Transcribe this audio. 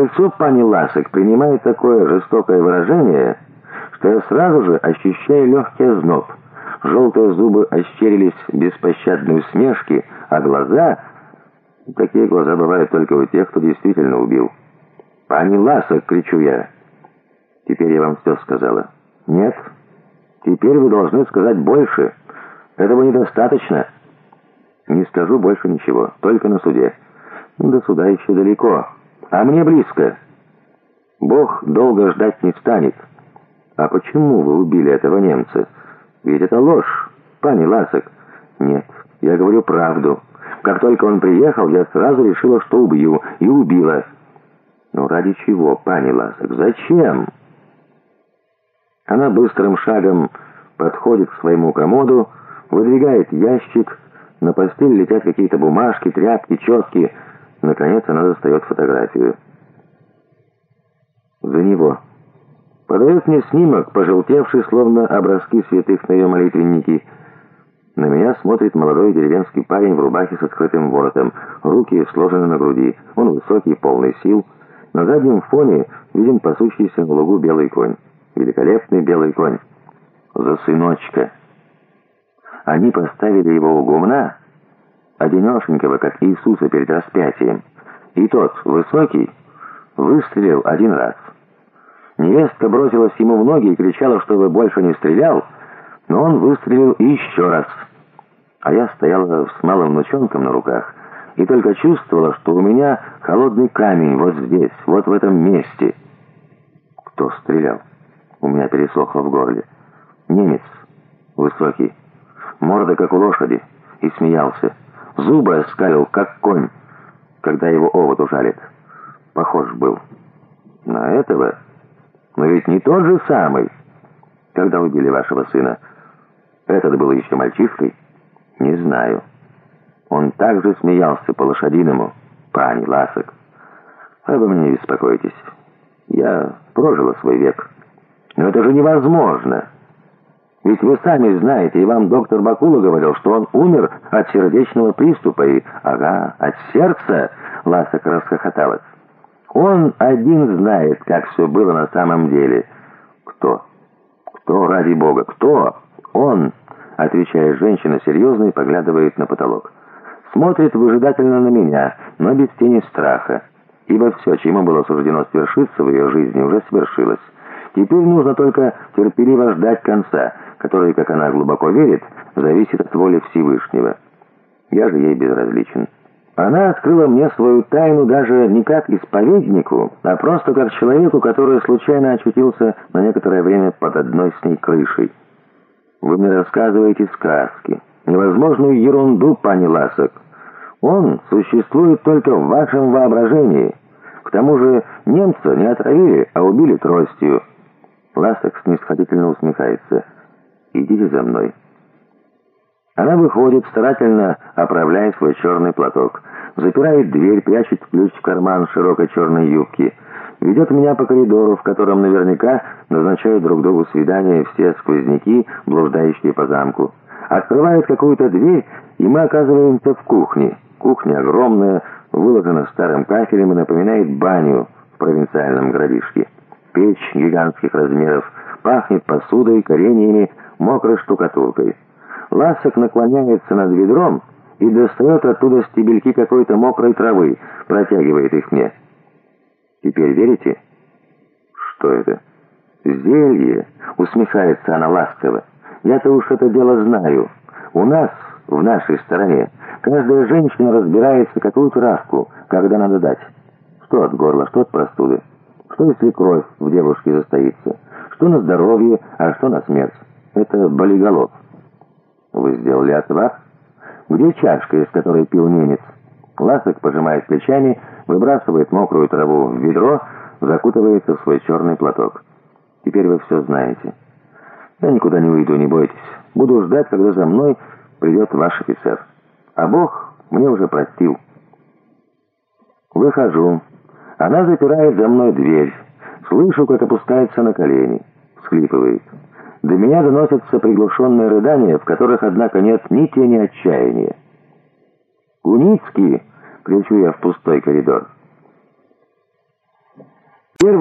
лицо пани Ласок принимает такое жестокое выражение, что я сразу же ощущаю легкий озноб. Желтые зубы ощерились беспощадной усмешки, а глаза... Такие глаза бывают только у тех, кто действительно убил. «Пани Ласок!» — кричу я. «Теперь я вам все сказала». «Нет, теперь вы должны сказать больше. Этого недостаточно». «Не скажу больше ничего, только на суде». «До суда еще далеко, а мне близко. Бог долго ждать не станет». «А почему вы убили этого немца? Ведь это ложь, пани Ласок». «Нет, я говорю правду. Как только он приехал, я сразу решила, что убью, и убила». «Ну ради чего, пани Ласок? Зачем?» Она быстрым шагом подходит к своему комоду, выдвигает ящик, на постель летят какие-то бумажки, тряпки, четки. Наконец она достает фотографию. За него. Подает мне снимок, пожелтевший, словно образки святых на ее молитвенники. На меня смотрит молодой деревенский парень в рубахе с открытым воротом, руки сложены на груди. Он высокий, полный сил. На заднем фоне виден пасущийся на лугу белый конь. Великолепный белый конь. За сыночка. Они поставили его у гумна, одинешенького, как Иисуса перед распятием. И тот, высокий, выстрелил один раз. Невестка бросилась ему в ноги и кричала, чтобы больше не стрелял, но он выстрелил еще раз. А я стояла с малым внучонком на руках и только чувствовала, что у меня холодный камень вот здесь, вот в этом месте. Кто стрелял? У меня пересохло в горле. Немец, высокий, морда как у лошади, и смеялся. Зубы оскалил, как конь, когда его овод ужалит. Похож был. На этого? Но ведь не тот же самый. Когда убили вашего сына? Этот был еще мальчишкой? Не знаю. Он также смеялся по-лошадиному. Пани Ласок. Обо мне не беспокойтесь. Я прожила свой век. Но это же невозможно. Ведь вы сами знаете, и вам доктор Бакула говорил, что он умер от сердечного приступа и... Ага, от сердца, Ласок расхохоталась. Он один знает, как все было на самом деле. Кто? Кто, ради бога, кто? Он, отвечает женщина серьезно и поглядывает на потолок. Смотрит выжидательно на меня, но без тени страха. Ибо все, чему было суждено свершиться в ее жизни, уже свершилось. Теперь нужно только терпеливо ждать конца, который, как она глубоко верит, зависит от воли Всевышнего. Я же ей безразличен. Она открыла мне свою тайну даже не как исповеднику, а просто как человеку, который случайно очутился на некоторое время под одной с ней крышей. Вы мне рассказываете сказки, невозможную ерунду, пани Ласок. Он существует только в вашем воображении. К тому же немца не отравили, а убили тростью. Ласок снисходительно усмехается. «Идите за мной». Она выходит, старательно оправляя свой черный платок. Запирает дверь, прячет ключ в карман широкой черной юбки. Ведет меня по коридору, в котором наверняка назначают друг другу свидания все сквозняки, блуждающие по замку. Открывает какую-то дверь, и мы оказываемся в кухне. Кухня огромная, выложена старым кафелем и напоминает баню в провинциальном городишке. Печь гигантских размеров пахнет посудой, кореньями, мокрой штукатуркой. Ласок наклоняется над ведром и достает оттуда стебельки какой-то мокрой травы, протягивает их мне. Теперь верите? Что это? Зелье, усмехается она ласково. Я-то уж это дело знаю. У нас, в нашей стороне, каждая женщина разбирается, какую травку, когда надо дать. Что от горла, что от простуды. Что если кровь в девушке застоится? Что на здоровье, а что на смерть? Это болиголов. Вы сделали отвар? Где чашка, из которой пил немец? Ласок пожимает плечами, выбрасывает мокрую траву в ведро, закутывается в свой черный платок. Теперь вы все знаете. Я никуда не уйду, не бойтесь. Буду ждать, когда за мной придет ваш офицер. А Бог мне уже простил. Выхожу. Она запирает за мной дверь. Слышу, как опускается на колени. Всхлипывает. До меня доносятся приглушенные рыдания, в которых, однако, нет ни тени отчаяния. «Куницкий!» — кричу я в пустой коридор. Первое